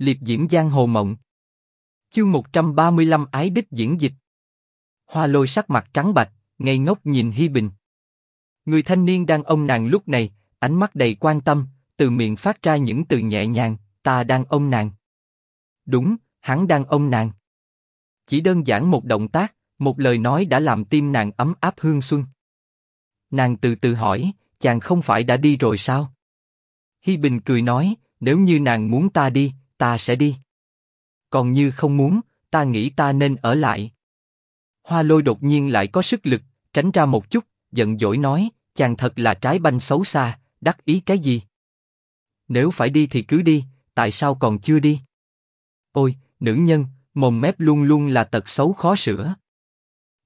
liệp diễm giang hồ mộng. Chương 135 ái đích diễn dịch. Hoa lôi sắc mặt trắng bạch, ngây ngốc nhìn Hi Bình. Người thanh niên đang ôm nàng lúc này, ánh mắt đầy quan tâm, từ miệng phát ra những từ nhẹ nhàng, ta đang ôm nàng. Đúng, hắn đang ôm nàng. Chỉ đơn giản một động tác, một lời nói đã làm tim nàng ấm áp hương xuân. Nàng từ từ hỏi, chàng không phải đã đi rồi sao? Hi Bình cười nói, nếu như nàng muốn ta đi, ta sẽ đi. Còn như không muốn, ta nghĩ ta nên ở lại. Hoa Lôi đột nhiên lại có sức lực, tránh ra một chút, giận dỗi nói, chàng thật là trái banh xấu xa, đắc ý cái gì? Nếu phải đi thì cứ đi, tại sao còn chưa đi? Ôi, nữ nhân, mồm mép luôn luôn là tật xấu khó sửa.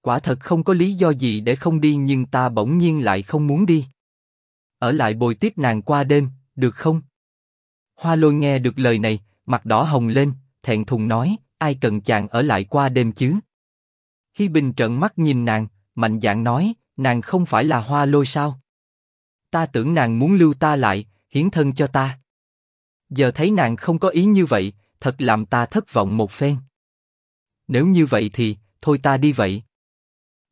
Quả thật không có lý do gì để không đi nhưng ta bỗng nhiên lại không muốn đi. Ở lại bồi tiếp nàng qua đêm, được không? Hoa lôi nghe được lời này, mặt đỏ hồng lên, thẹn thùng nói, ai cần chàng ở lại qua đêm chứ? Hi Bình trợn mắt nhìn nàng, mạnh dạn nói, nàng không phải là hoa lôi sao? Ta tưởng nàng muốn lưu ta lại, hiến thân cho ta. Giờ thấy nàng không có ý như vậy, thật làm ta thất vọng một phen. Nếu như vậy thì, thôi ta đi vậy.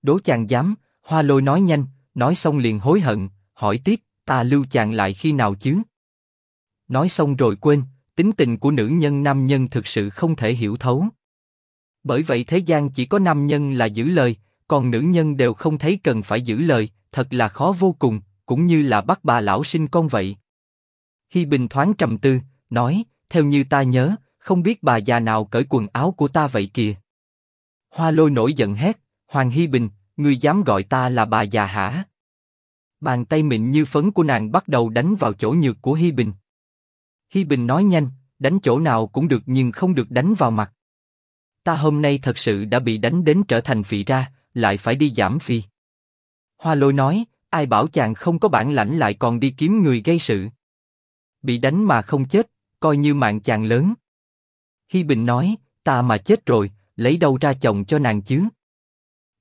Đố chàng dám, hoa lôi nói nhanh, nói xong liền hối hận, hỏi tiếp, ta lưu chàng lại khi nào chứ? Nói xong rồi quên, tính tình của nữ nhân nam nhân thực sự không thể hiểu thấu. Bởi vậy thế gian chỉ có nam nhân là giữ lời, còn nữ nhân đều không thấy cần phải giữ lời, thật là khó vô cùng, cũng như là bắt bà lão sinh con vậy. Hi Bình thoáng trầm tư, nói, theo như ta nhớ, không biết bà già nào cởi quần áo của ta vậy kìa. Hoa Lôi nổi giận hét, Hoàng Hi Bình, ngươi dám gọi ta là bà già hả? Bàn tay mịn như phấn của nàng bắt đầu đánh vào chỗ nhược của Hi Bình. Hi Bình nói nhanh, đánh chỗ nào cũng được nhưng không được đánh vào mặt. Ta hôm nay thật sự đã bị đánh đến trở thành phì ra, lại phải đi giảm phi. Hoa Lôi nói, ai bảo chàng không có bản lãnh lại còn đi kiếm người gây sự. Bị đánh mà không chết, coi như mạng chàng lớn. Hi Bình nói, ta mà chết rồi, lấy đâu ra chồng cho nàng chứ?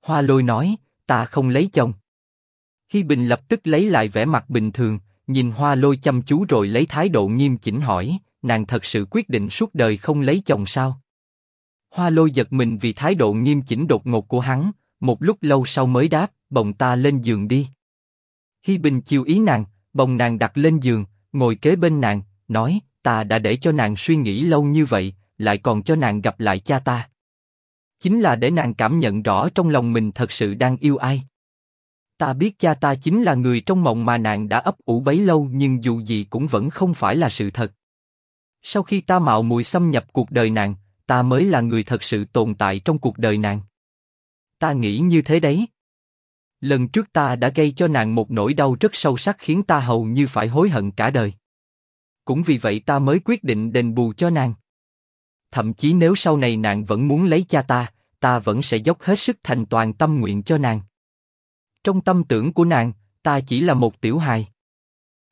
Hoa Lôi nói, ta không lấy chồng. Hi Bình lập tức lấy lại vẻ mặt bình thường, nhìn Hoa Lôi chăm chú rồi lấy thái độ nghiêm chỉnh hỏi, nàng thật sự quyết định suốt đời không lấy chồng sao? Hoa Lôi giật mình vì thái độ nghiêm chỉnh đột ngột của hắn, một lúc lâu sau mới đáp, bồng ta lên giường đi. Hi Bình chiều ý nàng, bồng nàng đặt lên giường, ngồi kế bên nàng, nói, ta đã để cho nàng suy nghĩ lâu như vậy, lại còn cho nàng gặp lại cha ta. Chính là để nàng cảm nhận rõ trong lòng mình thật sự đang yêu ai. Ta biết cha ta chính là người trong mộng mà nàng đã ấp ủ bấy lâu nhưng dù gì cũng vẫn không phải là sự thật. Sau khi ta mạo muội xâm nhập cuộc đời nàng, ta mới là người thật sự tồn tại trong cuộc đời nàng. Ta nghĩ như thế đấy. Lần trước ta đã gây cho nàng một nỗi đau rất sâu sắc khiến ta hầu như phải hối hận cả đời. Cũng vì vậy ta mới quyết định đền bù cho nàng. Thậm chí nếu sau này nàng vẫn muốn lấy cha ta, ta vẫn sẽ dốc hết sức thành toàn tâm nguyện cho nàng. Trong tâm tưởng của nàng, ta chỉ là một tiểu hài.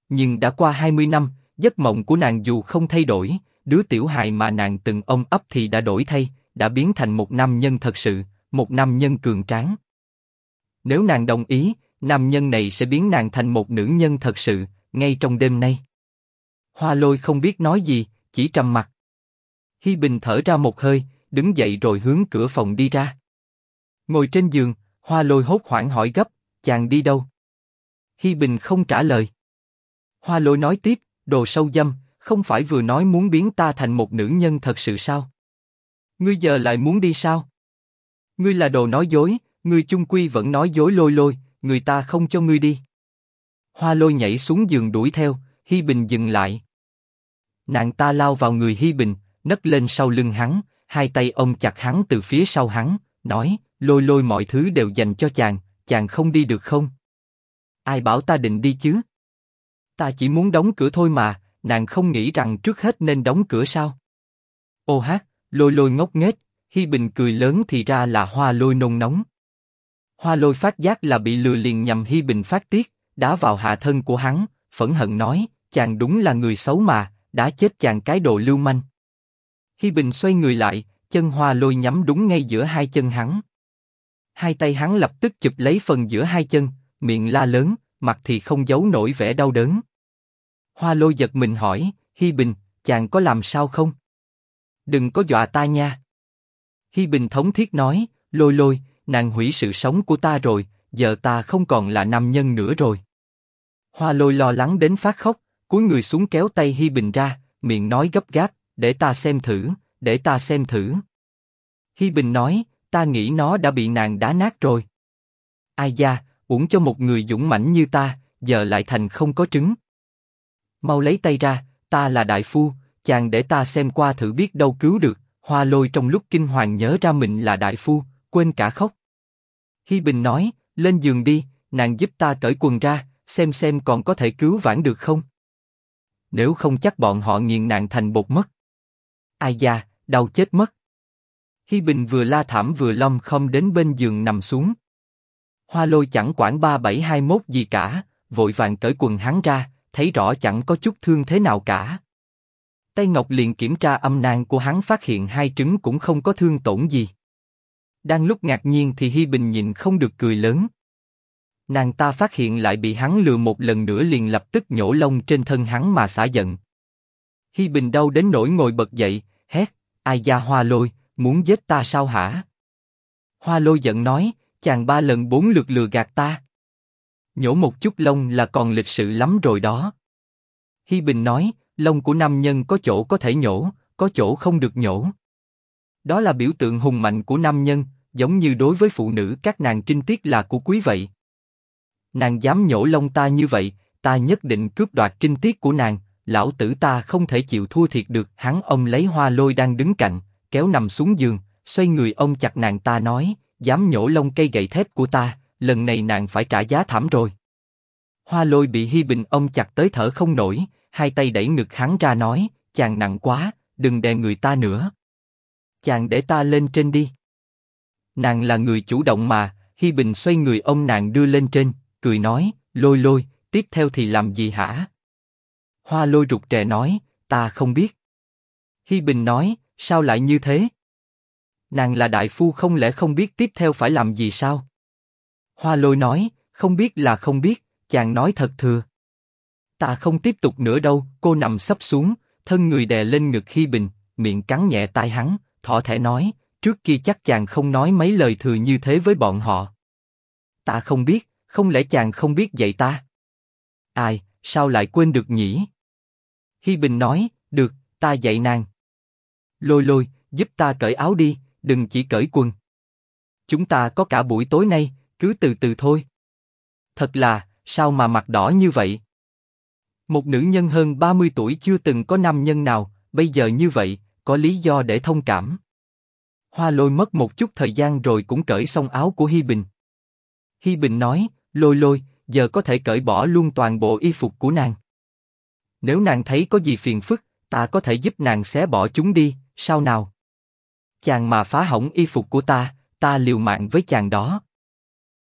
Nhưng đã qua 20 năm, giấc mộng của nàng dù không thay đổi, đứa tiểu hài mà nàng từng ôm ấp thì đã đổi thay, đã biến thành một nam nhân thật sự, một nam nhân cường tráng. Nếu nàng đồng ý, nam nhân này sẽ biến nàng thành một nữ nhân thật sự, ngay trong đêm nay. Hoa Lôi không biết nói gì, chỉ trầm mặt. Hi Bình thở ra một hơi, đứng dậy rồi hướng cửa phòng đi ra. Ngồi trên giường, Hoa Lôi hốt hoảng hỏi gấp, chàng đi đâu? Hi Bình không trả lời. Hoa Lôi nói tiếp, đồ sâu dâm, không phải vừa nói muốn biến ta thành một nữ nhân thật sự sao? Ngươi giờ lại muốn đi sao? Ngươi là đồ nói dối, ngươi chung quy vẫn nói dối lôi lôi, người ta không cho ngươi đi. Hoa Lôi nhảy xuống giường đuổi theo, Hi Bình dừng lại. Nàng ta lao vào người Hi Bình, nấc lên sau lưng hắn, hai tay ôm chặt hắn từ phía sau hắn, nói: lôi lôi mọi thứ đều dành cho chàng, chàng không đi được không? Ai bảo ta định đi chứ? Ta chỉ muốn đóng cửa thôi mà, nàng không nghĩ rằng trước hết nên đóng cửa sao? Ô hát, lôi lôi ngốc nghếch, Hi Bình cười lớn thì ra là hoa lôi nôn nóng. Hoa lôi phát giác là bị lừa liền nhầm Hi Bình phát tiết, đá vào hạ thân của hắn, phẫn hận nói, chàng đúng là người xấu mà, đã chết chàng cái đồ lưu manh. Hi Bình xoay người lại, chân hoa lôi nhắm đúng ngay giữa hai chân hắn. Hai tay hắn lập tức chụp lấy phần giữa hai chân, miệng la lớn, mặt thì không giấu nổi vẻ đau đớn. Hoa lôi giật mình hỏi, Hi Bình, chàng có làm sao không? Đừng có dọa ta nha. Hi Bình thống thiết nói, lôi lôi, nàng hủy sự sống của ta rồi, giờ ta không còn là nam nhân nữa rồi. Hoa lôi lo lắng đến phát khóc, cúi người xuống kéo tay Hi Bình ra, miệng nói gấp gáp, để ta xem thử, để ta xem thử. Hi Bình nói, ta nghĩ nó đã bị nàng đá nát rồi. Ai da, uổng cho một người dũng mãnh như ta, giờ lại thành không có trứng. Mau lấy tay ra, ta là đại phu, chàng để ta xem qua thử biết đâu cứu được. Hoa lôi trong lúc kinh hoàng nhớ ra mình là đại phu, quên cả khóc. Hi Bình nói, lên giường đi, nàng giúp ta cởi quần ra, xem xem còn có thể cứu vãn được không. Nếu không chắc bọn họ nghiền nàng thành bột mất. Ai da, đau chết mất. Hi Bình vừa la thảm vừa lom không đến bên giường nằm xuống. Hoa lôi chẳng quản ba bảy hai mốt gì cả, vội vàng cởi quần hắn ra, thấy rõ chẳng có chút thương thế nào cả. Tay Ngọc liền kiểm tra âm nang của hắn phát hiện hai trứng cũng không có thương tổn gì. Đang lúc ngạc nhiên thì Hi Bình nhìn không được cười lớn. Nàng ta phát hiện lại bị hắn lừa một lần nữa liền lập tức nhổ lông trên thân hắn mà xả giận. Hi Bình đau đến nỗi ngồi bật dậy, hét, ai da hoa lôi, muốn giết ta sao hả? Hoa lôi giận nói, chàng ba lần bốn lượt lừa gạt ta. Nhổ một chút lông là còn lịch sự lắm rồi đó. Hi Bình nói, lông của nam nhân có chỗ có thể nhổ, có chỗ không được nhổ. Đó là biểu tượng hùng mạnh của nam nhân, giống như đối với phụ nữ các nàng trinh tiết là của quý vậy. Nàng dám nhổ lông ta như vậy, ta nhất định cướp đoạt trinh tiết của nàng, lão tử ta không thể chịu thua thiệt được. Hắn ông lấy hoa lôi đang đứng cạnh, kéo nằm xuống giường, xoay người ông chặt nàng ta nói, dám nhổ lông cây gậy thép của ta, lần này nàng phải trả giá thảm rồi. Hoa lôi bị Hi Bình ông chặt tới thở không nổi, hai tay đẩy ngực hắn ra nói, chàng nặng quá, đừng đè người ta nữa. Chàng để ta lên trên đi. Nàng là người chủ động mà, Hi Bình xoay người ông nàng đưa lên trên, cười nói, lôi lôi, tiếp theo thì làm gì hả? Hoa lôi rụt rè nói, ta không biết. Hi Bình nói, sao lại như thế? Nàng là đại phu không lẽ không biết tiếp theo phải làm gì sao? Hoa lôi nói, không biết là không biết, chàng nói thật thừa. Ta không tiếp tục nữa đâu, cô nằm sấp xuống, thân người đè lên ngực Hi Bình, miệng cắn nhẹ tai hắn, thỏ thẻ nói, trước kia chắc chàng không nói mấy lời thừa như thế với bọn họ. Ta không biết, không lẽ chàng không biết dạy ta? Ai, sao lại quên được nhỉ? Hi Bình nói, được, ta dạy nàng. Lôi lôi, giúp ta cởi áo đi, đừng chỉ cởi quần. Chúng ta có cả buổi tối nay, cứ từ từ thôi. Thật là, sao mà mặt đỏ như vậy? Một nữ nhân hơn 30 tuổi chưa từng có nam nhân nào, bây giờ như vậy, có lý do để thông cảm. Hoa lôi mất một chút thời gian rồi cũng cởi xong áo của Hi Bình. Hi Bình nói, lôi lôi, giờ có thể cởi bỏ luôn toàn bộ y phục của nàng. Nếu nàng thấy có gì phiền phức, ta có thể giúp nàng xé bỏ chúng đi, sao nào? Chàng mà phá hỏng y phục của ta, ta liều mạng với chàng đó.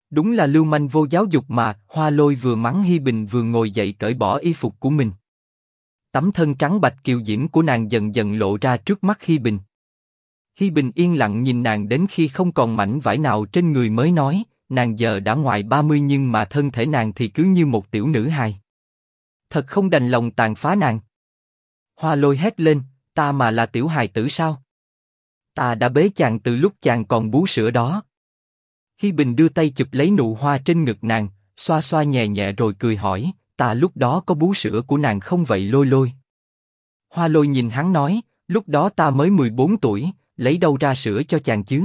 Đúng là lưu manh vô giáo dục mà, Hoa Lôi vừa mắng Hi Bình vừa ngồi dậy cởi bỏ y phục của mình. Tấm thân trắng bạch kiều diễm của nàng dần dần lộ ra trước mắt Hi Bình. Hi Bình yên lặng nhìn nàng đến khi không còn mảnh vải nào trên người mới nói, nàng giờ đã ngoài 30 nhưng mà thân thể nàng thì cứ như một tiểu nữ hài. Thật không đành lòng tàn phá nàng. Hoa lôi hét lên, ta mà là tiểu hài tử sao? Ta đã bế chàng từ lúc chàng còn bú sữa đó. Hi Bình đưa tay chụp lấy nụ hoa trên ngực nàng, xoa xoa nhẹ nhẹ rồi cười hỏi, ta lúc đó có bú sữa của nàng không vậy lôi lôi? Hoa lôi nhìn hắn nói, lúc đó ta mới 14 tuổi, lấy đâu ra sữa cho chàng chứ?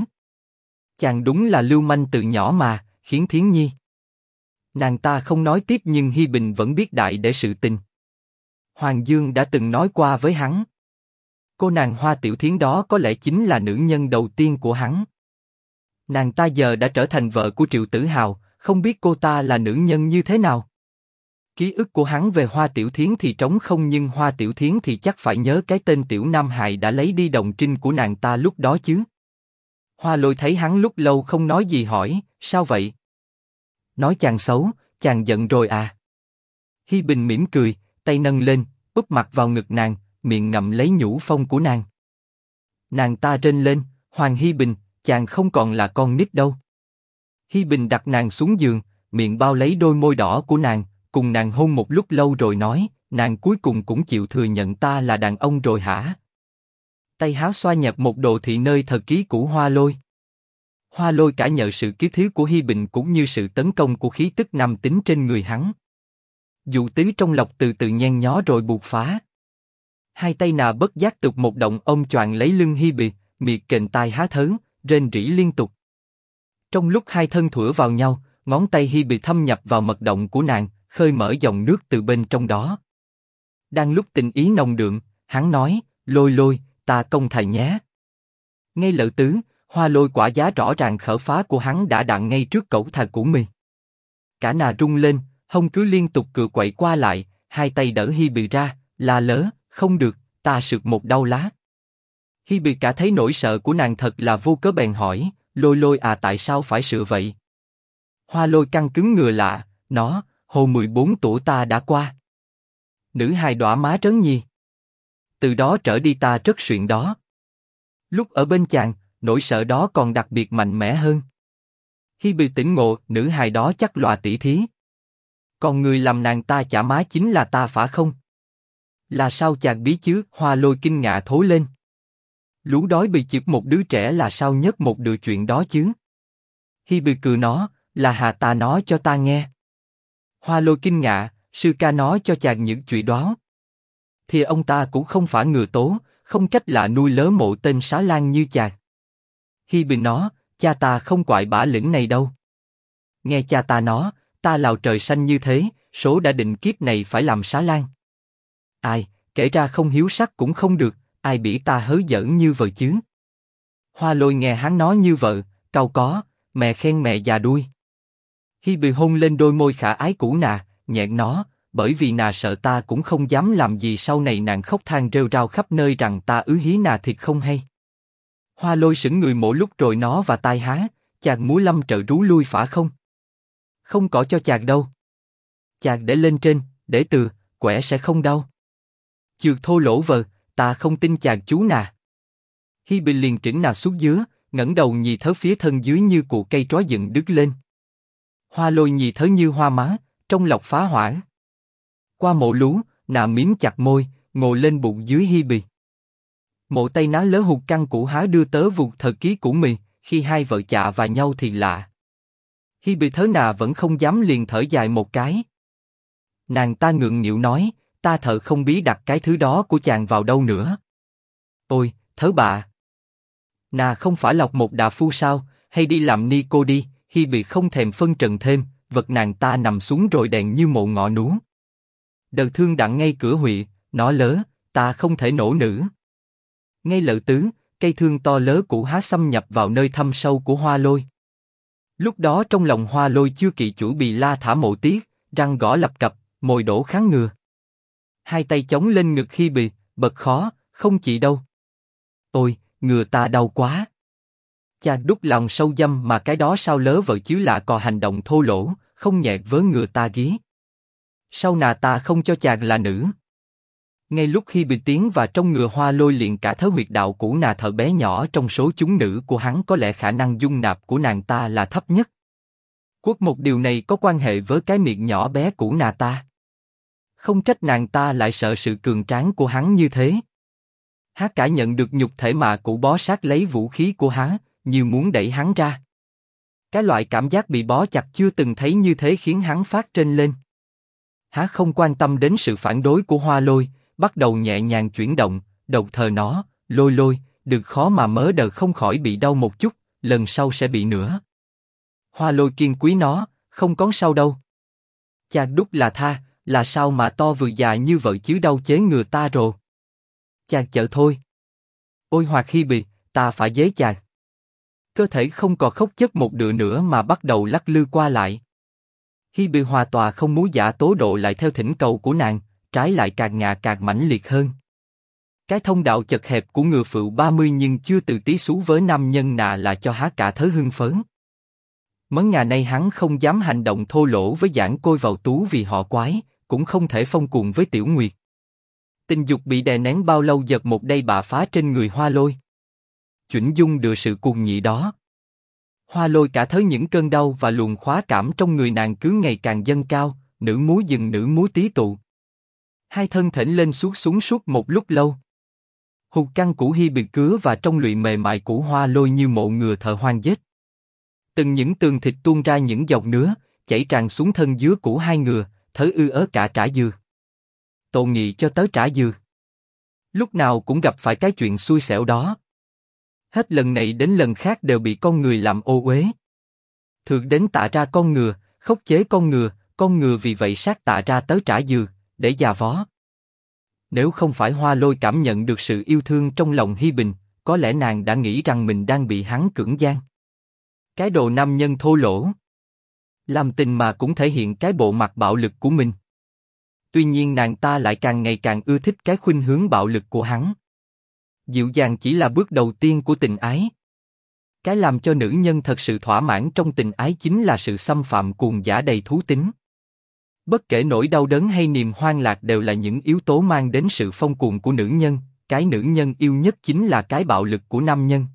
Chàng đúng là lưu manh từ nhỏ mà, khiến Thiến Nhi. Nàng ta không nói tiếp nhưng Hi Bình vẫn biết đại để sự tình. Hoàng Dương đã từng nói qua với hắn. Cô nàng Hoa Tiểu Thiến đó có lẽ chính là nữ nhân đầu tiên của hắn. Nàng ta giờ đã trở thành vợ của Triệu Tử Hào, không biết cô ta là nữ nhân như thế nào. Ký ức của hắn về Hoa Tiểu Thiến thì trống không nhưng Hoa Tiểu Thiến thì chắc phải nhớ cái tên Tiểu Nam Hài đã lấy đi đồng trinh của nàng ta lúc đó chứ. Hoa Lôi thấy hắn lúc lâu không nói gì hỏi, sao vậy? Nói chàng xấu, chàng giận rồi à? Hi Bình mỉm cười, tay nâng lên, úp mặt vào ngực nàng, miệng ngậm lấy nhũ phong của nàng. Nàng ta rên lên, Hoàng Hi Bình, chàng không còn là con nít đâu. Hi Bình đặt nàng xuống giường, miệng bao lấy đôi môi đỏ của nàng, cùng nàng hôn một lúc lâu rồi nói, nàng cuối cùng cũng chịu thừa nhận ta là đàn ông rồi hả? Tay háo xoa nhặt một đồ thị nơi thờ ký của Hoa Lôi. Hoa Lôi cả nhờ sự kiếp thiếu của Hi Bình cũng như sự tấn công của khí tức nam tính trên người hắn. Dụ tứ trong lọc từ từ nhen nhó rồi buộc phá. Hai tay nà bất giác tục một động ôm choàng lấy lưng Hi Bì, miệt kềnh tai há thớ, rên rỉ liên tục. Trong lúc hai thân thủa vào nhau, ngón tay Hi bị thâm nhập vào mật động của nàng, khơi mở dòng nước từ bên trong đó. Đang lúc tình ý nồng đượm, hắn nói, lôi lôi, ta công thầy nhé. Ngay lỡ tứ, hoa lôi quả giá rõ ràng khở phá của hắn đã đạn ngay trước cẩu thà của mình. Cả nà rung lên, hông cứ liên tục cựa quậy qua lại, hai tay đỡ Hi bị ra, la lớn không được, ta sượt một đau lá. Hi bị cả thấy nỗi sợ của nàng thật là vô cớ bèn hỏi, lôi lôi à tại sao phải sửa vậy? Hoa lôi căng cứng ngừa lạ, nó, hồ 14 tuổi ta đã qua. Nữ hài đỏ má trấn nhi. Từ đó trở đi ta rất suyện đó. Lúc ở bên chàng, nỗi sợ đó còn đặc biệt mạnh mẽ hơn. Khi bị tỉnh ngộ, nữ hài đó chắc lòa tỷ thí. Còn người làm nàng ta chả má chính là ta phải không? Là sao chàng bí chứ? Hoa lôi kinh ngạ thối lên. Lũ đói bị chụp một đứa trẻ là sao nhất một đứa chuyện đó chứ? Hi bị cười nó, là hà ta nói cho ta nghe. Hoa lôi kinh ngạ, sư ca nói cho chàng những chuyện đó. Thì ông ta cũng không phải người tố, không trách là nuôi lớn mộ tên xá lan như chàng. Hi bình nó, cha ta không quại bả lĩnh này đâu. Nghe cha ta nói, ta lào trời xanh như thế, số đã định kiếp này phải làm xá lan. Ai, kể ra không hiếu sắc cũng không được, ai bị ta hớ giỡn như vợ chứ? Hoa lôi nghe hắn nói như vợ, cau có, mẹ khen mẹ già đuôi. Hi bị hôn lên đôi môi khả ái cũ nà, nhẹn nó, bởi vì nà sợ ta cũng không dám làm gì sau này nàng khóc than rêu rao khắp nơi rằng ta ứ hí nà thiệt không hay. Hoa lôi sững người mỗi lúc rồi nó và tai há, chàng múa lâm trợ rú lui phả không? Không có cho chàng đâu. Chàng để lên trên, để từ, quẻ sẽ không đau. Chược thô lỗ vờ, ta không tin chàng chú nà. Hi Bình liền chỉnh nà xuống dứa, ngẩng đầu nhì thớ phía thân dưới như cụ cây trói dựng đứt lên. Hoa lôi nhì thớ như hoa má, trong lọc phá hỏa. Qua mộ lú, nà miếm chặt môi, ngồi lên bụng dưới hi bì. Mộ tay ná lớ hụt căng củ há đưa tớ vụt thời ký của mình, khi hai vợ chạ và nhau thì lạ. Hi bì thớ nà vẫn không dám liền thở dài một cái. Nàng ta ngượng nghịu nói, ta thợ không bí đặt cái thứ đó của chàng vào đâu nữa. Ôi, thớ bà. Nà không phải lọc một đà phu sao, hay đi làm ni cô đi, Hi bị không thèm phân trần thêm, vật nàng ta nằm xuống rồi đèn như mộ ngọ nú. Đời thương đặng ngay cửa huỵ, nó lớ, ta không thể nổ nữ. Ngay lợ tứ, cây thương to lớn cũ há xâm nhập vào nơi thâm sâu của hoa lôi. Lúc đó trong lòng hoa lôi chưa kỵ chủ bị la thả mộ tiết, răng gõ lập cập, mồi đổ kháng ngừa. Hai tay chống lên ngực khi bị, bật khó, không chỉ đâu. Ôi, ngừa ta đau quá. Cha đút lòng sâu dâm mà cái đó sao lớ vợ chứ lạ cò hành động thô lỗ, không nhẹ với ngừa ta ghí Sau nà ta không cho chàng là nữ. Ngay lúc khi bị tiếng và trong ngựa hoa lôi liền cả thớ huyệt đạo cũ nà thợ bé nhỏ trong số chúng nữ của hắn có lẽ khả năng dung nạp của nàng ta là thấp nhất. Quốc một điều này có quan hệ với cái miệng nhỏ bé của nà ta. Không trách nàng ta lại sợ sự cường tráng của hắn như thế. Há cả nhận được nhục thể mà cụ bó sát lấy vũ khí của hắn, như muốn đẩy hắn ra. Cái loại cảm giác bị bó chặt chưa từng thấy như thế khiến hắn phát trên lên. Há không quan tâm đến sự phản đối của hoa lôi, bắt đầu nhẹ nhàng chuyển động, đầu thờ nó, lôi lôi, được khó mà mớ đờ không khỏi bị đau một chút, lần sau sẽ bị nữa. Hoa lôi kiên quý nó, không có sau đâu. chà đúc là tha, là sao mà to vừa già như vợ chứ đau chế ngừa ta rồi. Chàng chợ thôi. Ôi hoặc khi bị, ta phải dế chàng. Cơ thể không còn khóc chất một đựa nữa mà bắt đầu lắc lư qua lại. Hi bị hòa tòa không muốn giả tố độ lại theo thỉnh cầu của nàng, trái lại càng ngạ càng mãnh liệt hơn. Cái thông đạo chật hẹp của ngừa phựu 30 nhưng chưa từ tí xú với nam nhân nà là cho há cả thớ hưng phấn. Mấn nhà nay hắn không dám hành động thô lỗ với giảng côi vào tú vì họ quái, cũng không thể phong cuồng với tiểu nguyệt. Tình dục bị đè nén bao lâu giật một đây bạ phá trên người hoa lôi. Chuẩn dung đưa sự cuồng nhị đó. Hoa lôi cả thấy những cơn đau và luồng khóa cảm trong người nàng cứ ngày càng dâng cao, nữ múa dừng nữ múa tí tụ. Hai thân thỉnh lên suốt xuống suốt một lúc lâu. Hụt căng củ hy bị cứa và trong lụy mềm mại củ hoa lôi như mộ ngừa thợ hoang dết. Từng những tường thịt tuôn ra những dòng nứa, chảy tràn xuống thân dứa của hai ngừa, thớ ư ớ cả trả dừa. tôn nghị cho tới trả dừa. Lúc nào cũng gặp phải cái chuyện xui xẻo đó. Hết lần này đến lần khác đều bị con người làm ô uế. Thường đến tạ ra con ngừa, khốc chế con ngừa, con ngừa vì vậy sát tạ ra tới trả dừa, để già vó. Nếu không phải Hoa Lôi cảm nhận được sự yêu thương trong lòng Hi Bình, có lẽ nàng đã nghĩ rằng mình đang bị hắn cưỡng gian. Cái đồ nam nhân thô lỗ. Làm tình mà cũng thể hiện cái bộ mặt bạo lực của mình. Tuy nhiên nàng ta lại càng ngày càng ưa thích cái khuynh hướng bạo lực của hắn. Dịu dàng chỉ là bước đầu tiên của tình ái. Cái làm cho nữ nhân thật sự thỏa mãn trong tình ái chính là sự xâm phạm cuồng giả đầy thú tính. Bất kể nỗi đau đớn hay niềm hoang lạc đều là những yếu tố mang đến sự phong cuồng của nữ nhân, cái nữ nhân yêu nhất chính là cái bạo lực của nam nhân.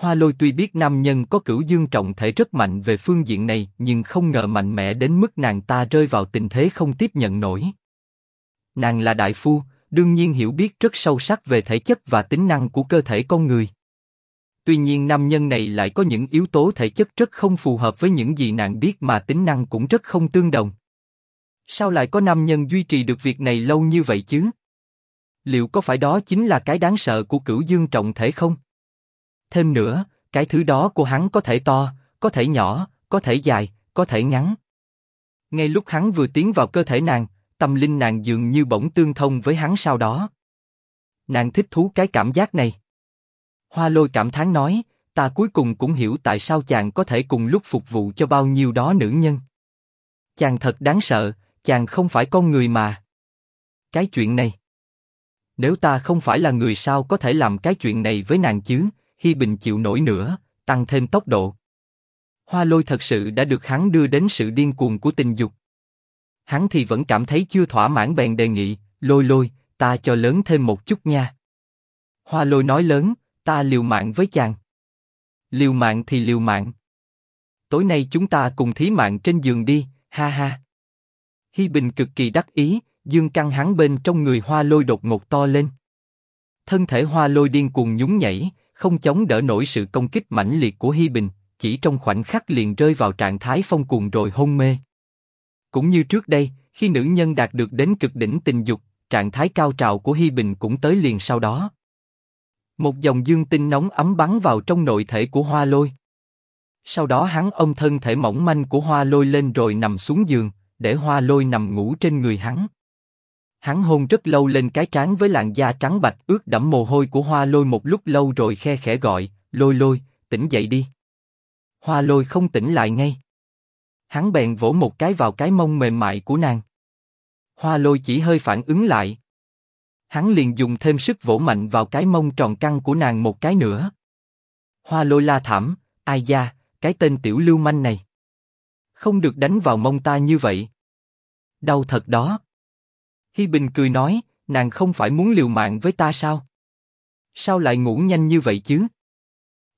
Hoa lôi tuy biết nam nhân có cửu dương trọng thể rất mạnh về phương diện này, nhưng không ngờ mạnh mẽ đến mức nàng ta rơi vào tình thế không tiếp nhận nổi. Nàng là đại phu, đương nhiên hiểu biết rất sâu sắc về thể chất và tính năng của cơ thể con người. Tuy nhiên nam nhân này lại có những yếu tố thể chất rất không phù hợp với những gì nàng biết mà tính năng cũng rất không tương đồng. Sao lại có nam nhân duy trì được việc này lâu như vậy chứ? Liệu có phải đó chính là cái đáng sợ của cửu dương trọng thể không? Thêm nữa, cái thứ đó của hắn có thể to, có thể nhỏ, có thể dài, có thể ngắn. Ngay lúc hắn vừa tiến vào cơ thể nàng, tâm linh nàng dường như bỗng tương thông với hắn sau đó. Nàng thích thú cái cảm giác này. Hoa lôi cảm thán nói, ta cuối cùng cũng hiểu tại sao chàng có thể cùng lúc phục vụ cho bao nhiêu đó nữ nhân. Chàng thật đáng sợ, chàng không phải con người mà. Cái chuyện này. Nếu ta không phải là người sao có thể làm cái chuyện này với nàng chứ, Hi Bình chịu nổi nữa, tăng thêm tốc độ. Hoa lôi thật sự đã được hắn đưa đến sự điên cuồng của tình dục. Hắn thì vẫn cảm thấy chưa thỏa mãn bèn đề nghị, lôi lôi, ta cho lớn thêm một chút nha. Hoa lôi nói lớn, ta liều mạng với chàng. Liều mạng thì liều mạng. Tối nay chúng ta cùng thí mạng trên giường đi, ha ha. Hi Bình cực kỳ đắc ý, dương căng hắn bên trong người hoa lôi đột ngột to lên. Thân thể hoa lôi điên cuồng nhún nhảy, không chống đỡ nổi sự công kích mãnh liệt của Hi Bình, chỉ trong khoảnh khắc liền rơi vào trạng thái phong cuồng rồi hôn mê. Cũng như trước đây, khi nữ nhân đạt được đến cực đỉnh tình dục, trạng thái cao trào của Hi Bình cũng tới liền sau đó. Một dòng dương tinh nóng ấm bắn vào trong nội thể của Hoa Lôi. Sau đó hắn ôm thân thể mỏng manh của Hoa Lôi lên rồi nằm xuống giường, để Hoa Lôi nằm ngủ trên người hắn. Hắn hôn rất lâu lên cái trán với làn da trắng bạch ướt đẫm mồ hôi của Hoa Lôi một lúc lâu rồi khe khẽ gọi, Lôi Lôi, tỉnh dậy đi. Hoa Lôi không tỉnh lại ngay. Hắn bèn vỗ một cái vào cái mông mềm mại của nàng. Hoa Lôi chỉ hơi phản ứng lại. Hắn liền dùng thêm sức vỗ mạnh vào cái mông tròn căng của nàng một cái nữa. Hoa Lôi la thảm, ai da, cái tên tiểu lưu manh này. Không được đánh vào mông ta như vậy. Đau thật đó. Hi Bình cười nói, nàng không phải muốn liều mạng với ta sao? Sao lại ngủ nhanh như vậy chứ?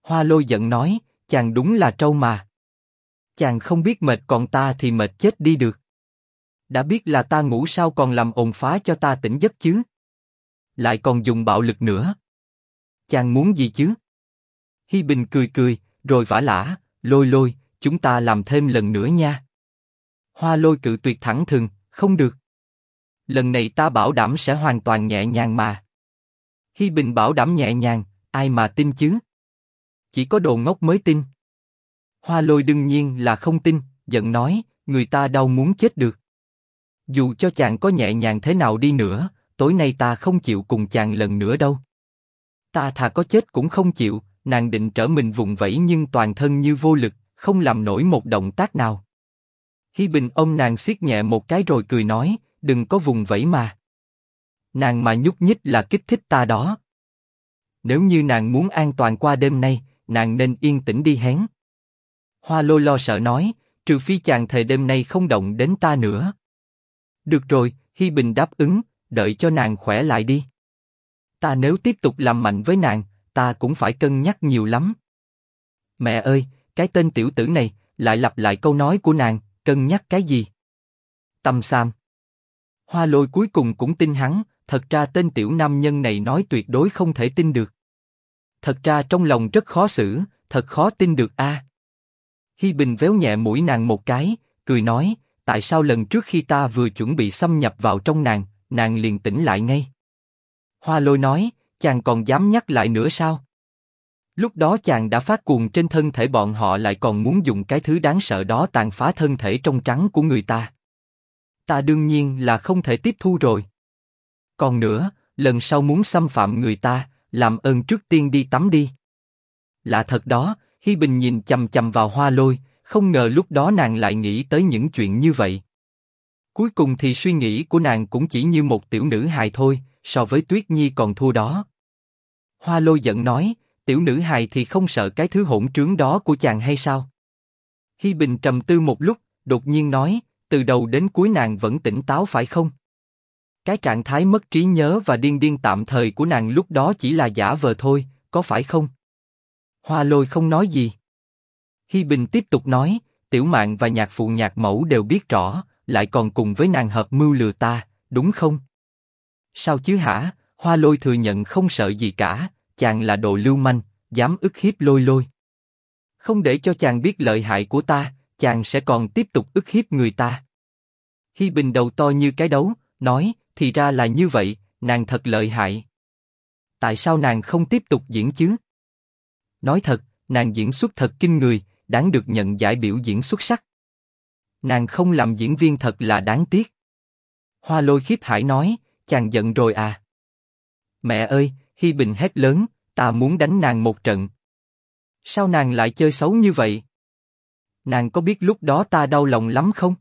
Hoa lôi giận nói, chàng đúng là trâu mà. Chàng không biết mệt còn ta thì mệt chết đi được. Đã biết là ta ngủ sao còn làm ồn phá cho ta tỉnh giấc chứ? Lại còn dùng bạo lực nữa. Chàng muốn gì chứ? Hi Bình cười cười, rồi vả lả, lôi lôi, chúng ta làm thêm lần nữa nha. Hoa lôi cự tuyệt thẳng thừng, không được. Lần này ta bảo đảm sẽ hoàn toàn nhẹ nhàng mà. Hi Bình bảo đảm nhẹ nhàng, ai mà tin chứ? Chỉ có đồ ngốc mới tin. Hoa lôi đương nhiên là không tin, giận nói, người ta đau muốn chết được. Dù cho chàng có nhẹ nhàng thế nào đi nữa, tối nay ta không chịu cùng chàng lần nữa đâu. Ta thà có chết cũng không chịu, nàng định trở mình vùng vẫy nhưng toàn thân như vô lực, không làm nổi một động tác nào. Hi Bình ôm nàng siết nhẹ một cái rồi cười nói, đừng có vùng vẫy mà. Nàng mà nhúc nhích là kích thích ta đó. Nếu như nàng muốn an toàn qua đêm nay, nàng nên yên tĩnh đi hén. Hoa lôi lo sợ nói, trừ phi chàng thề đêm nay không động đến ta nữa. Được rồi, Hi Bình đáp ứng, đợi cho nàng khỏe lại đi. Ta nếu tiếp tục làm mạnh với nàng, ta cũng phải cân nhắc nhiều lắm. Mẹ ơi, cái tên tiểu tử này lại lặp lại câu nói của nàng, cân nhắc cái gì? Tâm Sam. Hoa Lôi cuối cùng cũng tin hắn, thật ra tên tiểu nam nhân này nói tuyệt đối không thể tin được. Thật ra trong lòng rất khó xử, thật khó tin được a. Hi Bình véo nhẹ mũi nàng một cái, cười nói, tại sao lần trước khi ta vừa chuẩn bị xâm nhập vào trong nàng, nàng liền tỉnh lại ngay. Hoa Lôi nói, chàng còn dám nhắc lại nữa sao? Lúc đó chàng đã phát cuồng trên thân thể bọn họ lại còn muốn dùng cái thứ đáng sợ đó tàn phá thân thể trong trắng của người ta. Ta đương nhiên là không thể tiếp thu rồi. Còn nữa, lần sau muốn xâm phạm người ta, làm ơn trước tiên đi tắm đi. Lạ thật đó, Hi Bình nhìn chầm chầm vào hoa lôi, không ngờ lúc đó nàng lại nghĩ tới những chuyện như vậy. Cuối cùng thì suy nghĩ của nàng cũng chỉ như một tiểu nữ hài thôi, so với Tuyết Nhi còn thua đó. Hoa lôi giận nói, tiểu nữ hài thì không sợ cái thứ hỗn trướng đó của chàng hay sao? Hi Bình trầm tư một lúc, đột nhiên nói, từ đầu đến cuối nàng vẫn tỉnh táo phải không? Cái trạng thái mất trí nhớ và điên điên tạm thời của nàng lúc đó chỉ là giả vờ thôi, có phải không? Hoa lôi không nói gì. Hi Bình tiếp tục nói, tiểu mạng và nhạc phụ nhạc mẫu đều biết rõ, lại còn cùng với nàng hợp mưu lừa ta, đúng không? Sao chứ hả? Hoa lôi thừa nhận không sợ gì cả, chàng là đồ lưu manh, dám ức hiếp lôi lôi. Không để cho chàng biết lợi hại của ta, chàng sẽ còn tiếp tục ức hiếp người ta. Hi Bình đầu to như cái đấu, nói, thì ra là như vậy, nàng thật lợi hại. Tại sao nàng không tiếp tục diễn chứ? Nói thật, nàng diễn xuất thật kinh người, đáng được nhận giải biểu diễn xuất sắc. Nàng không làm diễn viên thật là đáng tiếc. Hoa lôi khiếp hải nói, chàng giận rồi à? Mẹ ơi, Hi Bình hét lớn, ta muốn đánh nàng một trận. Sao nàng lại chơi xấu như vậy? Nàng có biết lúc đó ta đau lòng lắm không?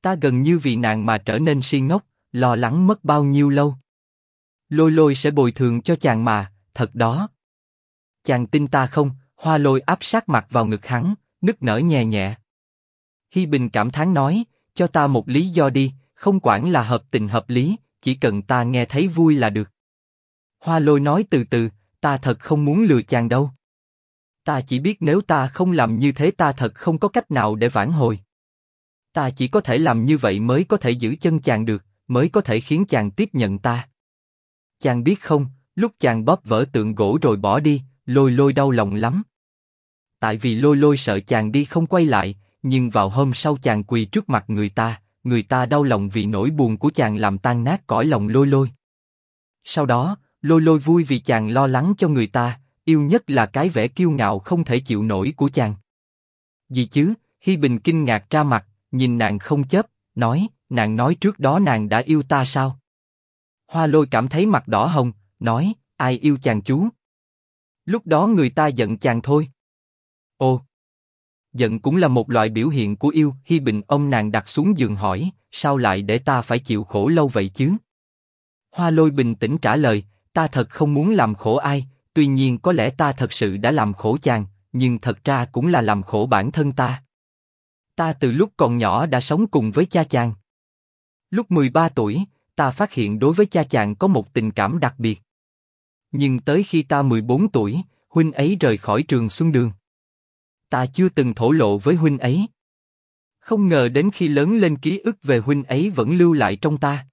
Ta gần như vì nàng mà trở nên si ngốc, lo lắng mất bao nhiêu lâu. Lôi lôi sẽ bồi thường cho chàng mà, thật đó. Chàng tin ta không? Hoa lôi áp sát mặt vào ngực hắn, nức nở nhẹ nhẹ. Hi Bình cảm thán nói, cho ta một lý do đi, không quản là hợp tình hợp lý, chỉ cần ta nghe thấy vui là được. Hoa lôi nói từ từ, ta thật không muốn lừa chàng đâu. Ta chỉ biết nếu ta không làm như thế ta thật không có cách nào để vãn hồi. Ta chỉ có thể làm như vậy mới có thể giữ chân chàng được, mới có thể khiến chàng tiếp nhận ta. Chàng biết không, lúc chàng bóp vỡ tượng gỗ rồi bỏ đi, lôi lôi đau lòng lắm. Tại vì lôi lôi sợ chàng đi không quay lại, nhưng vào hôm sau chàng quỳ trước mặt người ta, người ta đau lòng vì nỗi buồn của chàng làm tan nát cõi lòng lôi lôi. Sau đó, lôi lôi vui vì chàng lo lắng cho người ta, yêu nhất là cái vẻ kiêu ngạo không thể chịu nổi của chàng. Gì chứ? Hi Bình kinh ngạc ra mặt, nhìn nàng không chớp, nói, nàng nói trước đó nàng đã yêu ta sao? Hoa lôi cảm thấy mặt đỏ hồng, nói, ai yêu chàng chú? Lúc đó người ta giận chàng thôi. ô, giận cũng là một loại biểu hiện của yêu. Hi Bình ông nàng đặt xuống giường hỏi, sao lại để ta phải chịu khổ lâu vậy chứ? Hoa Lôi bình tĩnh trả lời, ta thật không muốn làm khổ ai. Tuy nhiên có lẽ ta thật sự đã làm khổ chàng, nhưng thật ra cũng là làm khổ bản thân ta. Ta từ lúc còn nhỏ đã sống cùng với cha chàng. Lúc 13 tuổi, ta phát hiện đối với cha chàng có một tình cảm đặc biệt. Nhưng tới khi ta 14 tuổi, huynh ấy rời khỏi trường Xuân Đường. Ta chưa từng thổ lộ với huynh ấy. Không ngờ đến khi lớn lên ký ức về huynh ấy vẫn lưu lại trong ta.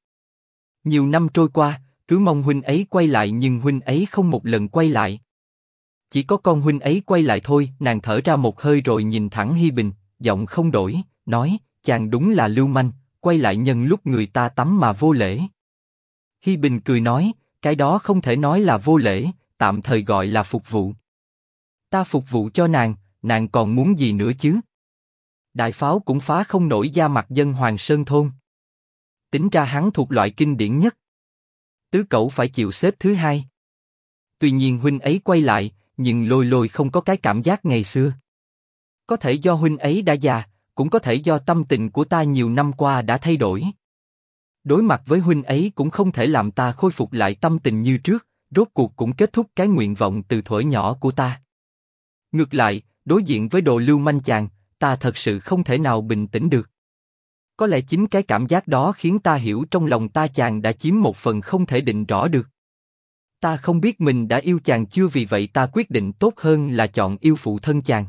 Nhiều năm trôi qua, cứ mong huynh ấy quay lại nhưng huynh ấy không một lần quay lại. Chỉ có con huynh ấy quay lại thôi. Nàng thở ra một hơi rồi nhìn thẳng Hi Bình, giọng không đổi, nói: chàng đúng là lưu manh, quay lại nhân lúc người ta tắm mà vô lễ. Hi Bình cười nói: cái đó không thể nói là vô lễ, tạm thời gọi là phục vụ. Ta phục vụ cho nàng, nàng còn muốn gì nữa chứ? Đại pháo cũng phá không nổi da mặt dân Hoàng Sơn thôn. Tính ra hắn thuộc loại kinh điển nhất. Tứ cậu phải chịu xếp thứ hai. Tuy nhiên huynh ấy quay lại, nhưng lôi lôi không có cái cảm giác ngày xưa. Có thể do huynh ấy đã già, cũng có thể do tâm tình của ta nhiều năm qua đã thay đổi. Đối mặt với huynh ấy cũng không thể làm ta khôi phục lại tâm tình như trước, rốt cuộc cũng kết thúc cái nguyện vọng từ thuở nhỏ của ta. Ngược lại, đối diện với đồ lưu manh chàng, ta thật sự không thể nào bình tĩnh được. Có lẽ chính cái cảm giác đó khiến ta hiểu trong lòng ta chàng đã chiếm một phần không thể định rõ được. Ta không biết mình đã yêu chàng chưa vì vậy ta quyết định tốt hơn là chọn yêu phụ thân chàng.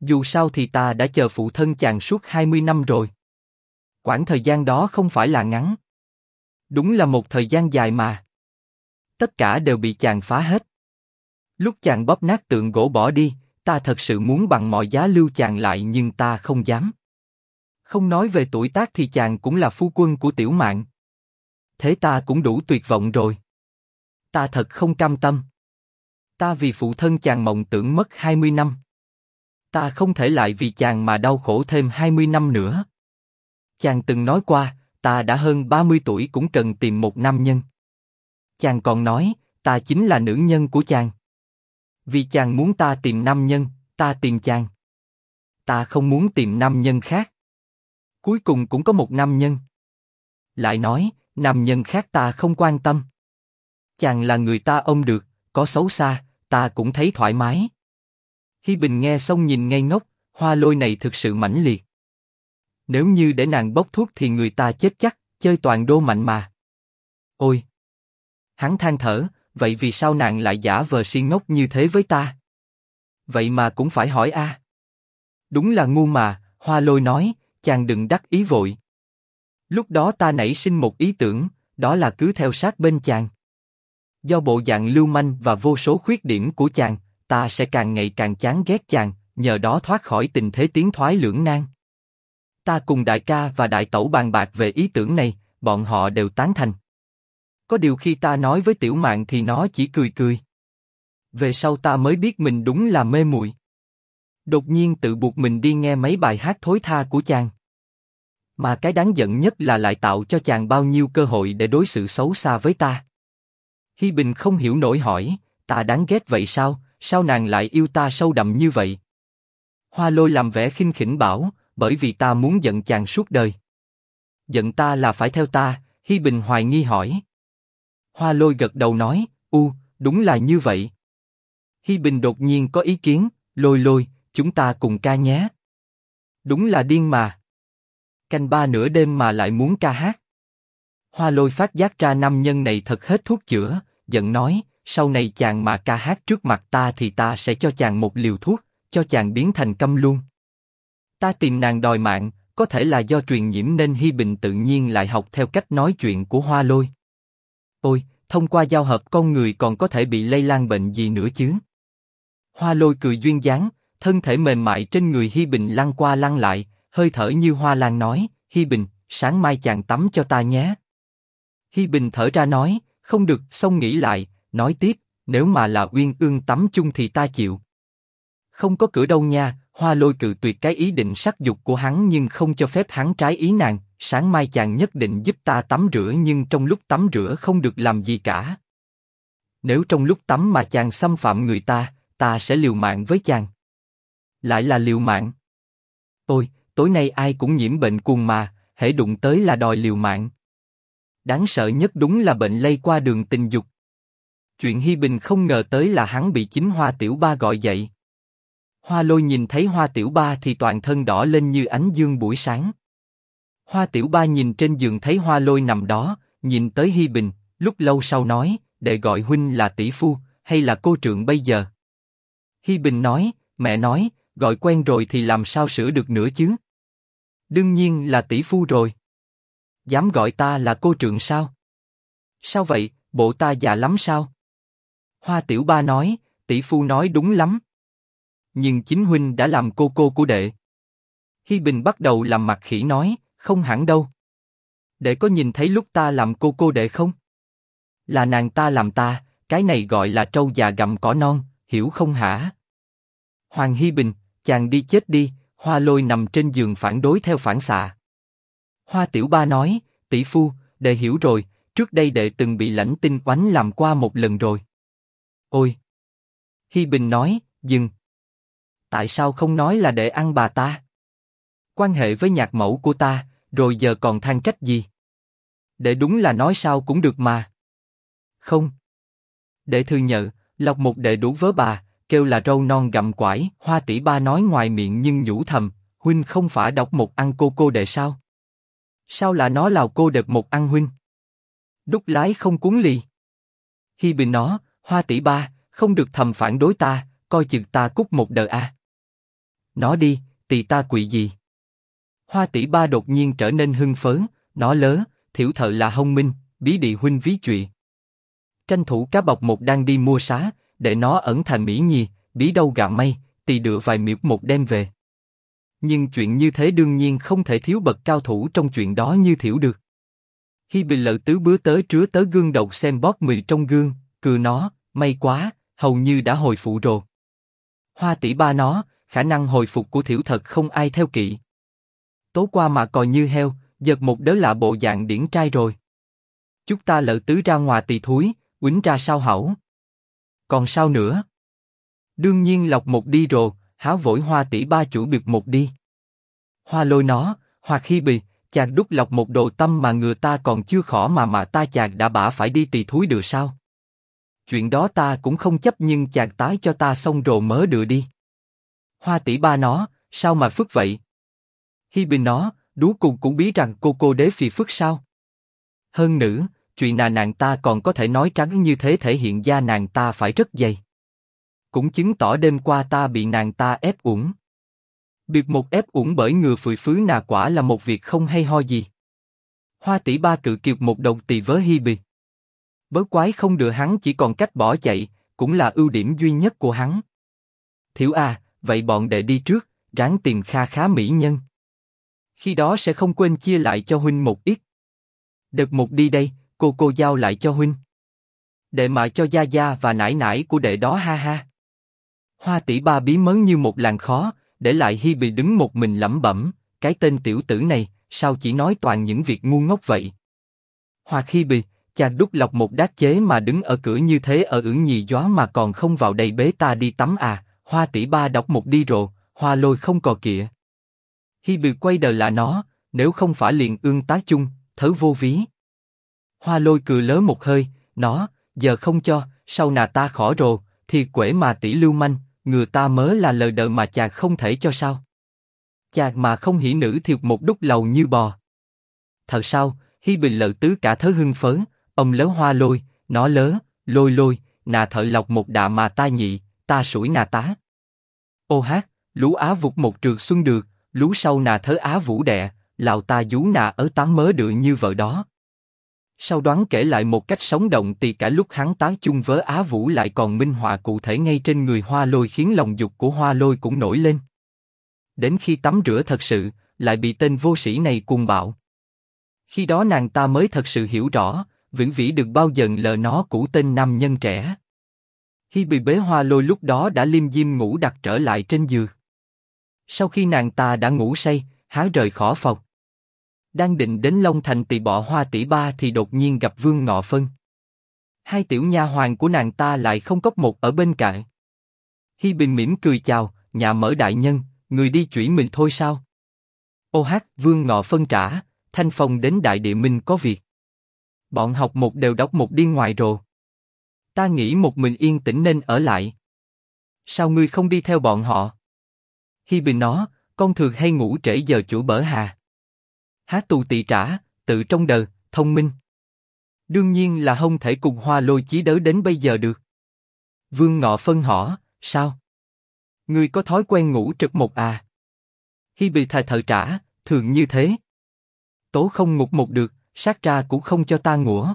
Dù sao thì ta đã chờ phụ thân chàng suốt 20 năm rồi. Quãng thời gian đó không phải là ngắn. Đúng là một thời gian dài mà. Tất cả đều bị chàng phá hết. Lúc chàng bóp nát tượng gỗ bỏ đi, ta thật sự muốn bằng mọi giá lưu chàng lại nhưng ta không dám. Không nói về tuổi tác thì chàng cũng là phu quân của tiểu mạng. Thế ta cũng đủ tuyệt vọng rồi. Ta thật không cam tâm. Ta vì phụ thân chàng mộng tưởng mất 20 năm. Ta không thể lại vì chàng mà đau khổ thêm 20 năm nữa. Chàng từng nói qua, ta đã hơn 30 tuổi cũng cần tìm một nam nhân. Chàng còn nói, ta chính là nữ nhân của chàng. Vì chàng muốn ta tìm nam nhân, ta tìm chàng. Ta không muốn tìm nam nhân khác. Cuối cùng cũng có một nam nhân. Lại nói, nam nhân khác ta không quan tâm. Chàng là người ta ôm được, có xấu xa, ta cũng thấy thoải mái. Hi Bình nghe xong nhìn ngây ngốc, hoa lôi này thực sự mãnh liệt. Nếu như để nàng bốc thuốc thì người ta chết chắc, chơi toàn đô mạnh mà. Ôi! Hắn than thở, vậy vì sao nàng lại giả vờ si ngốc như thế với ta? Vậy mà cũng phải hỏi a. Đúng là ngu mà, hoa lôi nói, chàng đừng đắc ý vội. Lúc đó ta nảy sinh một ý tưởng, đó là cứ theo sát bên chàng. Do bộ dạng lưu manh và vô số khuyết điểm của chàng, ta sẽ càng ngày càng chán ghét chàng, nhờ đó thoát khỏi tình thế tiến thoái lưỡng nan. Ta cùng đại ca và đại tẩu bàn bạc về ý tưởng này, bọn họ đều tán thành. Có điều khi ta nói với tiểu mạng thì nó chỉ cười cười. Về sau ta mới biết mình đúng là mê muội. Đột nhiên tự buộc mình đi nghe mấy bài hát thối tha của chàng. Mà cái đáng giận nhất là lại tạo cho chàng bao nhiêu cơ hội để đối xử xấu xa với ta. Hi Bình không hiểu nổi hỏi, ta đáng ghét vậy sao, sao nàng lại yêu ta sâu đậm như vậy? Hoa Lôi làm vẻ khinh khỉnh bảo, bởi vì ta muốn giận chàng suốt đời. Giận ta là phải theo ta, Hi Bình hoài nghi hỏi. Hoa Lôi gật đầu nói, u, đúng là như vậy. Hi Bình đột nhiên có ý kiến, Lôi Lôi, chúng ta cùng ca nhé. Đúng là điên mà. Canh ba nửa đêm mà lại muốn ca hát. Hoa Lôi phát giác ra nam nhân này thật hết thuốc chữa, giận nói, sau này chàng mà ca hát trước mặt ta thì ta sẽ cho chàng một liều thuốc, cho chàng biến thành câm luôn. Ta tìm nàng đòi mạng, có thể là do truyền nhiễm nên Hi Bình tự nhiên lại học theo cách nói chuyện của Hoa Lôi. Ôi, thông qua giao hợp con người còn có thể bị lây lan bệnh gì nữa chứ? Hoa Lôi cười duyên dáng, thân thể mềm mại trên người Hi Bình lăn qua lăn lại, hơi thở như hoa lan nói, Hi Bình, sáng mai chàng tắm cho ta nhé. Hi Bình thở ra nói, không được, xong nghĩ lại, nói tiếp, nếu mà là Uyên Ương tắm chung thì ta chịu. Không có cửa đâu nha, Hoa Lôi cự tuyệt cái ý định sắc dục của hắn nhưng không cho phép hắn trái ý nàng. Sáng mai chàng nhất định giúp ta tắm rửa nhưng trong lúc tắm rửa không được làm gì cả. Nếu trong lúc tắm mà chàng xâm phạm người ta, ta sẽ liều mạng với chàng. Lại là liều mạng. Ôi, tối nay ai cũng nhiễm bệnh cuồng mà, hễ đụng tới là đòi liều mạng. Đáng sợ nhất đúng là bệnh lây qua đường tình dục. Chuyện Hi Bình không ngờ tới là hắn bị chính Hoa Tiểu Ba gọi dậy. Hoa Lôi nhìn thấy Hoa Tiểu Ba thì toàn thân đỏ lên như ánh dương buổi sáng. Hoa Tiểu Ba nhìn trên giường thấy Hoa Lôi nằm đó, nhìn tới Hi Bình, lúc lâu sau nói, để gọi huynh là tỷ phu, hay là cô trượng bây giờ? Hi Bình nói, mẹ nói, gọi quen rồi thì làm sao sửa được nữa chứ? Đương nhiên là tỷ phu rồi. Dám gọi ta là cô trượng sao? Sao vậy, bộ ta già lắm sao? Hoa Tiểu Ba nói, tỷ phu nói đúng lắm. Nhưng chính huynh đã làm cô cô của đệ. Hi Bình bắt đầu làm mặt khỉ nói, không hẳn đâu. Đệ có nhìn thấy lúc ta làm cô cô đệ không? Là nàng ta làm ta, cái này gọi là trâu già gặm cỏ non, hiểu không hả? Hoàng Hi Bình, chàng đi chết đi, Hoa Lôi nằm trên giường phản đối theo phản xạ. Hoa Tiểu Ba nói, tỷ phu, đệ hiểu rồi, trước đây đệ từng bị lãnh tinh oánh làm qua một lần rồi. Ôi! Hi Bình nói, dừng. Tại sao không nói là đệ ăn bà ta? Quan hệ với nhạc mẫu của ta, rồi giờ còn than trách gì? Đệ đúng là nói sao cũng được mà. Không. Đệ thừa nhận, lọc một đệ đủ vớ bà, kêu là râu non gặm quải. Hoa tỷ ba nói ngoài miệng nhưng nhủ thầm, huynh không phải đọc một ăn cô cô đệ sao? Sao là nó lào cô đợt một ăn huynh? Đúc lái không cuốn lì. Hi bình nó, hoa tỷ ba, không được thầm phản đối ta, coi chừng ta cút một đời a. À. Nó đi, tỷ ta quỵ gì? Hoa tỷ ba đột nhiên trở nên hưng phấn, nó lớ, thiểu thợ là hông minh, bí địa huynh ví chuyện. Tranh thủ cá bọc một đang đi mua xá, để nó ẩn thành mỹ nhi, bí đâu gà mây, tì đựa vài miệng một đem về. Nhưng chuyện như thế đương nhiên không thể thiếu bậc cao thủ trong chuyện đó như thiểu được. Hi bị lợi tứ bứa tới trứa tới gương đầu xem bót mì trong gương, cười nó, may quá, hầu như đã hồi phụ rồi. Hoa tỷ ba nó, khả năng hồi phục của thiểu thật không ai theo kỵ. Tố qua mà còi như heo, giật một đớ lạ bộ dạng điển trai rồi. Chúng ta lợi tứ ra ngoài tỳ thúi, quýnh ra sao hảo. Còn sao nữa? Đương nhiên lọc một đi rồi, háo vội hoa tỷ ba chủ biệt một đi. Hoa lôi nó, hoặc khi bị, chàng đúc lọc một đồ tâm mà người ta còn chưa khỏ mà mà ta chàng đã bả phải đi tỳ thúi được sao? Chuyện đó ta cũng không chấp nhưng chàng tái cho ta xong rồi mớ được đi. Hoa tỷ ba nó, sao mà phức vậy? Hi bình nó, đú cùng cũng biết rằng cô cô đế phi phức sao? Hơn nữa, chuyện nà nàng ta còn có thể nói trắng như thế thể hiện ra nàng ta phải rất dày. Cũng chứng tỏ đêm qua ta bị nàng ta ép uổng. Được một ép uổng bởi ngừa phười phứ nà quả là một việc không hay ho gì. Hoa tỷ ba cự kiệt một đồng tỳ vớ Hi bì. Bớ quái không được hắn chỉ còn cách bỏ chạy, cũng là ưu điểm duy nhất của hắn. Thiếu a, à, vậy bọn đệ đi trước, ráng tìm kha khá mỹ nhân. Khi đó sẽ không quên chia lại cho huynh một ít. Đợt một đi đây, cô cô giao lại cho huynh. Đệ mà cho gia gia và nải nải của đệ đó ha ha. Hoa tỷ ba bí mấn như một làn khó, để lại Hi bì đứng một mình lẩm bẩm, cái tên tiểu tử này, sao chỉ nói toàn những việc ngu ngốc vậy? Hoa Hi bì, chàng đúc lọc một đát chế mà đứng ở cửa như thế ở ưỡng nhì gió mà còn không vào đây bế ta đi tắm à? Hoa tỷ ba đọc một đi rồi, hoa lôi không cò kịa. Hi bì quay đời là nó, nếu không phải liền ương tá chung, thớ vô ví. Hoa lôi cười lớn một hơi, nó, giờ không cho, sau nà ta khỏ rồi, thì quể mà tỷ lưu manh, người ta mớ là lời đợi mà chàng không thể cho sao? Chàng mà không hỉ nữ thiệt một đúc lầu như bò. Thật sao? Hi bình lợi tứ cả thớ hưng phấn, ông lớn hoa lôi, nó lớ, lôi lôi, nà thợ lọc một đạ mà ta nhị, ta sủi nà tá. Ô hát, lú á vụt một trượt xuân được, lú sau nà thớ á vũ đệ, lão ta dú nà ở tám mớ được như vợ đó. Sau đoán kể lại một cách sống động thì cả lúc hắn tán chung với Á Vũ lại còn minh họa cụ thể ngay trên người Hoa Lôi khiến lòng dục của Hoa Lôi cũng nổi lên. Đến khi tắm rửa thật sự, lại bị tên vô sĩ này cuồng bạo. Khi đó nàng ta mới thật sự hiểu rõ, vĩnh vĩ được bao dần lờ nó cũ tên nam nhân trẻ. Khi bị bế Hoa Lôi lúc đó đã liêm diêm ngủ đặt trở lại trên giường. Sau khi nàng ta đã ngủ say, há rời khỏi phòng. Đang định đến Long Thành tỳ bỏ hoa tỷ ba thì đột nhiên gặp Vương Ngọ Phân. Hai tiểu nha hoàng của nàng ta lại không có một ở bên cạnh. Hi Bình mỉm cười chào, nhà mở đại nhân, người đi chuyển mình thôi sao? Ô hát, Vương Ngọ Phân trả, Thanh Phong đến Đại Địa Minh có việc. Bọn học một đều đọc một đi ngoài rồi. Ta nghĩ một mình yên tĩnh nên ở lại. Sao ngươi không đi theo bọn họ? Hi Bình nói, con thường hay ngủ trễ giờ chủ bở hà. Há tù tị trả, tự trong đời, thông minh. Đương nhiên là không thể cùng hoa lôi chí đới đến bây giờ được. Vương Ngọ phân hỏi, sao? Ngươi có thói quen ngủ trực một à? Hi bị thà thợ trả, thường như thế. Tố không ngục một được, sát ra cũng không cho ta ngủ.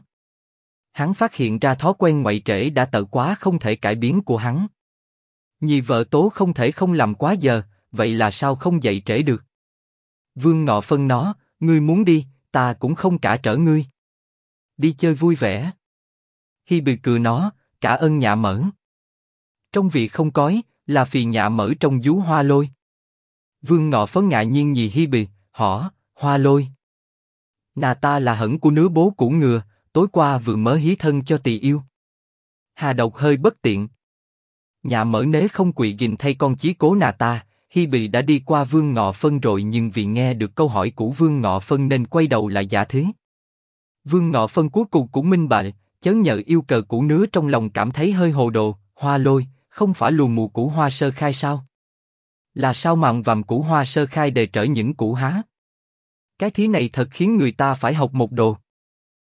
Hắn phát hiện ra thói quen ngoại trễ đã tự quá không thể cải biến của hắn. Nhì vợ tố không thể không làm quá giờ, vậy là sao không dậy trễ được? Vương Ngọ phân nó, Ngươi muốn đi, ta cũng không cả trở ngươi. Đi chơi vui vẻ. Hi bì cười nó, cả ân nhạ mở. Trong vị không cói, là phì nhạ mở trong vú hoa lôi. Vương ngọ phấn ngạ nhiên nhì hi bì, họ, hoa lôi. Nà ta là hận của nứa bố cũ ngừa, tối qua vừa mới hí thân cho tỳ yêu. Hà độc hơi bất tiện. Nhà mở nế không quỵ gìn thay con chí cố nà ta, Hi Bì đã đi qua Vương Ngọ Phân rồi nhưng vì nghe được câu hỏi của Vương Ngọ Phân nên quay đầu lại giả thế. Vương Ngọ Phân cuối cùng cũng minh bạch, chớ nhờ yêu cờ cũ nứa trong lòng cảm thấy hơi hồ đồ, hoa lôi, không phải luồn mù cũ hoa sơ khai sao? Là sao màng vằm cũ hoa sơ khai đề trở những cũ há? Cái thí này thật khiến người ta phải học một đồ.